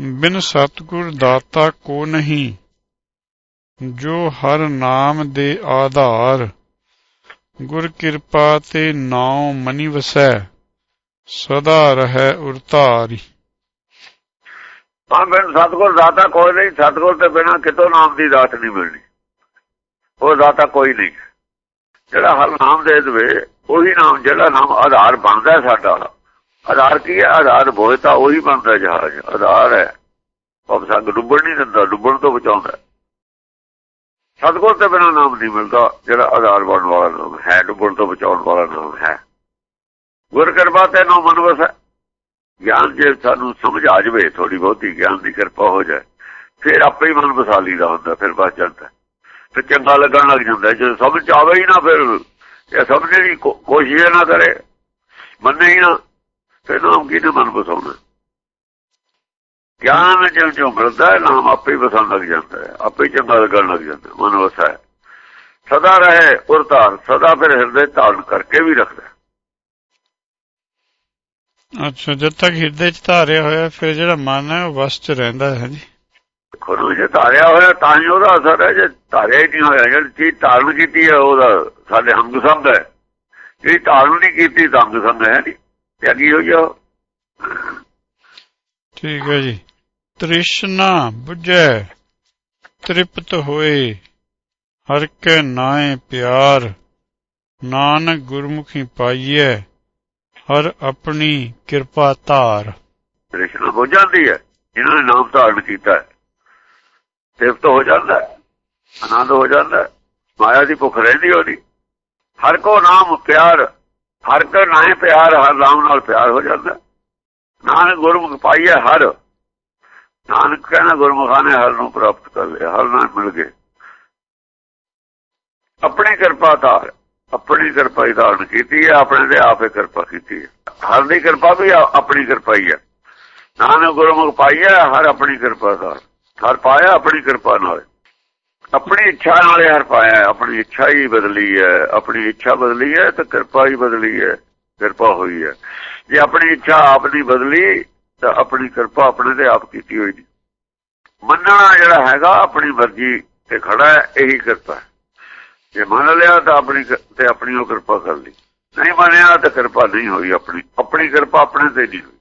ਬਿਨ ਸਤਗੁਰ ਦਾਤਾ ਕੋ ਨਹੀਂ, ਜੋ ਹਰ ਨਾਮ ਦੇ ਆਧਾਰ, ਗੁਰ ਕਿਰਪਾ ਤੇ ਨਾਉ ਮਨੀ ਵਸੈ, ਸਦਾ ਰਹਿ ਉਰਤਾਰੀ। ਹਾਂ, ਬਿਨ ਸਤਗੁਰ ਦਾਤਾ ਕੋਈ ਨਹੀਂ, ਸਤਗੁਰ ਤੇ ਬਿਨਾ ਕਿਤੋਂ ਨਾਮ ਦੀ ਦਾਤ ਨਹੀਂ ਮਿਲਣੀ। ਉਹ ਦਾਤਾ ਕੋਈ ਨਹੀਂ। ਜਿਹੜਾ ਹਰ ਨਾਮ ਦੇ ਦੇਵੇ, ਉਹੀ ਨਾਮ ਜਿਹੜਾ ਨਾਮ ਆਧਾਰ ਬਣਦਾ ਸਾਡਾ। ਆਧਾਰ ਕੀ ਹੈ? ਆਧਾਰ ਬੋਇਤਾ ਉਹੀ ਬਣਦਾ ਜਹਾਜ਼। ਆਧਾਰ ਹੈ। ਉਹ ਸੰਗ ਡੁੱਬਣ ਨਹੀਂ ਦਿੰਦਾ, ਡੁੱਬਣ ਤੋਂ ਬਚਾਉਂਦਾ ਸਤਗੁਰ ਤੇ ਬਿਨਾ ਨਾਮ ਨਹੀਂ ਮਿਲਦਾ, ਜਿਹੜਾ ਆਧਾਰ ਬਣਨ ਵਾਲਾ ਨਾਮ ਹੈ, ਡੁੱਬਣ ਤੋਂ ਬਚਾਉਣ ਵਾਲਾ ਨਾਮ ਹੈ। ਗੁਰ ਕਿਰਪਾ ਤੇ ਨਾਮ ਮਨ ਵਸੈ ਗਿਆਨ ਜੇ ਸਾਨੂੰ ਸਮਝ ਆ ਜਵੇ ਥੋੜੀ ਬਹੁਤੀ ਗਿਆਨ ਦੀ ਕਿਰਪਾ ਹੋ ਜਾਏ, ਫਿਰ ਆਪੇ ਹੀ ਮਨ ਵਸਾ ਲਈਦਾ ਹੁੰਦਾ, ਫਿਰ ਬਚ ਜਾਂਦਾ ਤੇ ਚੰਗਾ ਲੱਗਣ ਲੱਗ ਜਾਂਦਾ ਜੇ ਸਮਝ ਆਵੇ ਹੀ ਨਾ, ਫਿਰ ਇਹ ਸਮਝਣ ਦੀ ਕੋਸ਼ਿਸ਼ ਨਾ ਕਰੇ। ਮੰਨੇ ਹੀ ਨਾ। ਫਿਰ ਨਾਮ ਕੀ ਨੇ ਮਨ ਵਸਾਉਣਾ ਗਿਆਨ ਜਿਉਂ ਜਿਉਂ ਮਿਲਦਾ ਨਾਮ ਆਪੇ ਵਸਣ ਲੱਗ ਜਾਂਦਾ ਹੈ। ਆਪੇ ਚੰਗਾ ਲੱਗਣ ਲੱਗ ਜਾਂਦਾ ਮਨ ਵਸਾ ਹੈ। ਸਦਾ ਰਹੇ ਉਰਤਾਰ ਸਦਾ ਫਿਰ ਹਿਰਦੇ ਧਾਰਨ ਕਰਕੇ ਵੀ ਰੱਖਦਾ ਅੱਛਾ ਜਦ ਤੱਕ ਹਿਰਦੇ 'ਚ ਧਾਰਿਆ ਹੋਇਆ ਫਿਰ ਜਿਹੜਾ ਮਨ ਹੈ ਉਹ ਵਸ 'ਚ ਰਹਿੰਦਾ ਹੈ ਜੀ ਖੁਦ ਜੇ ਧਾਰਿਆ ਹੋਇਆ ਤਾਂ ਹੀ ਉਹਦਾ ਅਸਰ ਹੈ। ਜੇ ਧਾਰਿਆ ਹੀ ਨਹੀਂ ਹੋਇਆ ਜਿਹੜੀ ਚੀਜ਼ ਧਾਰਨ ਕੀਤੀ ਹੈ ਉਹਦਾ ਸਾਡੇ ਹੰਗ ਸੰਗ ਹੈ। ਜਿਹੜੀ ਧਾਰਨ ਨਹੀਂ ਕੀਤੀ ਤਾਂ ਹੰਗ ਸੰਗ ਹੈ ਨਹੀਂ। ਤਿਆਗੀ ਹੋ ਜਾ ਠੀਕ ਹੈ ਜੀ। ਤ੍ਰਿਸ਼ਨਾ 부ਜੈ ਤ੍ਰਿਪਤ ਹੋਏ ਹਰ ਕੇ ਨਾਏ ਪਿਆਰ ਨਾਨਕ ਗੁਰਮੁਖੀ ਪਾਈਐ ਹਰ ਆਪਣੀ ਕਿਰਪਾ ਧਾਰ। ਤ੍ਰਿਸ਼ਨਾ ਹੋ ਜਾਂਦੀ ਹੈ ਇਹਨਾਂ ਨੇ ਨਾਮ ਧਾਰਨ ਕੀਤਾ ਹੈ। ਤ੍ਰਿਪਤ ਹੋ ਜਾਂਦਾ ਆਨੰਦ ਹੋ ਜਾਂਦਾ ਮਾਇਆ ਦੀ ਭੁੱਖ ਰਹਿੰਦੀ ਉਹਦੀ। ਹਰ ਕੋ ਨਾਮ ਪਿਆਰ ਹਰ ਕੋ ਨਾਏ ਪਿਆਰ, ਹਰ ਰਾਮ ਨਾਲ ਪਿਆਰ ਹੋ ਜਾਂਦਾ। ਨਾਨਕ ਗੁਰਮੁਖ ਪਾਈਏ ਹਰ। ਨਾਨਕ ਕਹਿੰਦਾ ਗੁਰਮੁਖਾਂ ਨੇ ਹਰ ਨੂੰ ਪ੍ਰਾਪਤ ਕਰ ਲਿਆ, ਹਰ ਨਾਲ ਮਿਲ ਗਏ। ਆਪਣੀ ਕਿਰਪਾ ਧਾਰ, ਆਪਣੀ ਕਿਰਪਾ ਹੀ ਧਾਰਨ ਕੀਤੀ ਹੈ, ਆਪਣੇ ਦੇ ਆਪੇ ਕਿਰਪਾ ਕੀਤੀ ਹੈ। ਹਰ ਦੀ ਕਿਰਪਾ ਵੀ ਆਪਣੀ ਕਿਰਪਾ ਹੀ ਹੈ। ਨਾਨਕ ਗੁਰਮੁਖ ਪਾਈਏ ਹਰ ਆਪਣੀ ਕਿਰਪਾ ਧਾਰ। ਹਰ ਪਾਇਆ, ਆਪਣੀ ਕਿਰਪਾ ਨਾਲ। ਆਪਣੀ ਇੱਛਾ ਨਾਲ ਹਰ ਪਾਇਆ ਆਪਣੀ ਇੱਛਾ ਹੀ ਬਦਲੀ ਹੈ। ਆਪਣੀ ਇੱਛਾ ਬਦਲੀ ਹੈ ਤਾਂ ਕਿਰਪਾ ਹੀ ਬਦਲੀ ਹੈ, ਕਿਰਪਾ ਹੋਈ ਹੈ। ਜੇ ਆਪਣੀ ਇੱਛਾ ਆਪ ਦੀ ਬਦਲੀ, ਤਾਂ ਆਪਣੀ ਕਿਰਪਾ ਆਪਣੇ ਤੇ ਆਪ ਕੀਤੀ ਹੋਈ ਦੀ ਮੰਨਣਾ ਜਿਹੜਾ ਹੈਗਾ, ਆਪਣੀ ਮਰਜ਼ੀ ਤੇ ਖੜਾ ਹੈ, ਇਹੀ ਕਿਰਪਾ ਜੇ ਮੰਨ ਲਿਆ ਤਾਂ ਆਪਣੀ ਤੇ ਆਪਣੀ ਉਹ ਕਿਰਪਾ ਕਰ ਲਈ। ਨਹੀਂ ਮੰਨਿਆ ਤਾਂ ਕਿਰਪਾ ਨਹੀਂ ਹੋਈ ਆਪਣੀ। ਆਪਣੀ ਕਿਰਪਾ ਆਪਣੇ ਤੇ ਨਹੀਂ ਹੋਈ।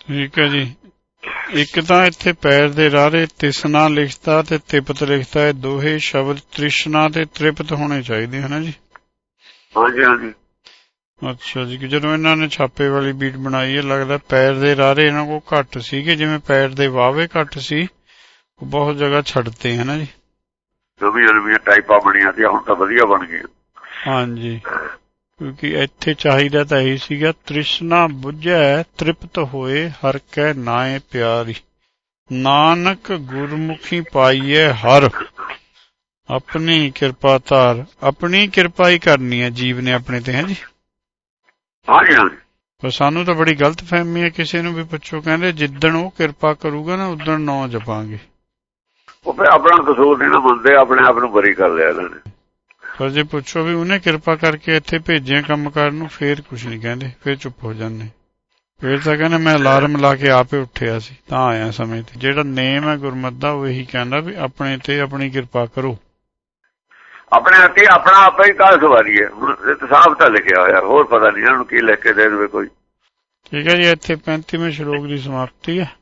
ਠੀਕ ਹੈ ਜੀ। ਇੱਕ ਤਾਂ ਇੱਥੇ ਪੈਰ ਦੇ ਰਾਰੇ ਤਿਸਨਾ ਲਿਖਤਾ ਤੇ ਤਿਪਤ ਲਿਖਤਾ ਹੈ ਦੋਹੇ ਸ਼ਬਦ ਤ੍ਰਿਸ਼ਨਾ ਤੇ ਤ੍ਰਿਪਤ ਹੋਣੇ ਚਾਹੀਦੇ ਹਨ ਜੀ। ਹਾਂਜੀ ਹਾਂਜੀ। ਅੱਛਾ ਜੀ ਜਦੋਂ ਇਹਨਾਂ ਨੇ ਛਾਪੇ ਵਾਲੀ ਬੀਟ ਬਣਾਈ ਹੈ ਲੱਗਦਾ ਪੈਰ ਦੇ ਰਾਰੇ ਇਹਨਾਂ ਕੋ ਘੱਟ ਸੀਗੇ ਜਿਵੇਂ ਪੈਰ ਦੇ ਵਾਵੇ ਘੱਟ ਸੀ ਉਹ ਬਹੁਤ ਜਗ੍ਹਾ ਛੱਡਤੇ ਹਨ ਜੀ। ਨਵੀਆਂ ਨਵੀਆਂ ਟਾਈਪਾਂ ਬਣੀਆਂ ਸੀ ਹੁਣ ਤਾਂ ਵਧੀਆ ਬਣ ਗਈਆਂ। ਹਾਂਜੀ। ਕਿਉਂਕਿ ਇੱਥੇ ਚਾਹੀਦਾ ਤਾਂ ਇਹੀ ਸੀਗਾ ਤ੍ਰਿਸ਼ਨਾ 부ਝੈ ਤ੍ਰਿਪਤ ਹੋਏ ਹਰ ਕੈ ਨਾਏ ਪਿਆਰੀ। ਨਾਨਕ ਗੁਰਮੁਖੀ ਪਾਈਏ ਹਰ। ਆਪਣੀ ਕਿਰਪਾ ਧਾਰ ਆਪਣੀ ਕਿਰਪਾ ਹੀ ਕਰਨੀ ਹੈ ਜੀਵ ਨੇ ਆਪਣੇ ਤੇ ਹੈ ਜੀ? ਹਾਂਜੀ ਹਾਂਜੀ। ਪਰ ਸਾਨੂੰ ਤਾਂ ਬੜੀ ਗਲਤ ਫਹਿਮੀ ਹੈ ਕਿਸੇ ਨੂੰ ਵੀ ਪੁੱਛੋ ਕਹਿੰਦੇ ਜਿੱਦਣ ਉਹ ਕਿਰਪਾ ਕਰੂਗਾ ਨਾ ਉਦੋਂ ਨੌ ਜਪਾਂਗੇ। ਉਹ ਫਿਰ ਆਪਣਾ ਕਸੂਰ ਨਹੀਂ ਨਾ ਮੰਨਦੇ ਆਪਣੇ ਆਪ ਨੂੰ ਬਰੀ ਕਰ ਲਿਆ ਇਹਨਾਂ ਨੇ। ਪਰ ਜੇ ਪੁੱਛੋ ਵੀ ਉਹਨੇ ਕਿਰਪਾ ਕਰਕੇ ਇੱਥੇ ਭੇਜਿਆ ਕੰਮ ਕਰਨ ਨੂੰ ਫੇਰ ਕੁਝ ਨਹੀਂ ਕਹਿੰਦੇ ਫੇਰ ਚੁੱਪ ਹੋ ਜਾਂਦੇ। ਫੇਰ ਤਾਂ ਕਹਿੰਦੇ ਮੈਂ ਅਲਾਰਮ ਲਾ ਕੇ ਆਪੇ ਉੱਠਿਆ ਸੀ ਤਾਂ ਆਇਆ ਸਮੇਂ ਤੇ। ਜਿਹੜਾ ਨੇਮ ਹੈ ਗੁਰਮਤਿ ਦਾ ਉਹ ਇਹੀ ਕਹਿੰਦਾ ਵੀ ਆਪਣੇ ਤੇ ਆਪਣੀ ਕਿਰਪਾ ਕਰੋ। ਆਪਣੇ ਹੱਥੀ ਆਪਣਾ ਆਪੇ ਹੀ ਕਾਲ ਸਵਾਰੀ ਹੈ। ਸਾਫ਼ ਤਾਂ ਲਿਖਿਆ ਹੋਇਆ ਹੋਰ ਪਤਾ ਨਹੀਂ ਇਹਨਾਂ ਨੂੰ ਕੀ ਲਿਖ ਕੇ ਦੇ ਦੇਵੇ ਕੋਈ। ਠੀਕ ਹੈ ਜੀ ਇੱਥੇ 35ਵੇਂ ਸ਼ਲੋਕ ਦੀ ਸਮਾਪਤੀ ਹੈ।